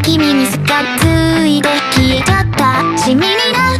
君にすがついて消えちゃった。になる